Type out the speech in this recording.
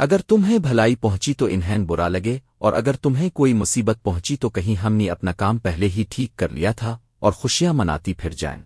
اگر تمہیں بھلائی پہنچی تو انہیں برا لگے، اور اگر تمہیں کوئی مصیبت پہنچی تو کہیں ہم نے اپنا کام پہلے ہی ٹھیک کر لیا تھا اور خوشیاں مناتی پھر جائیں۔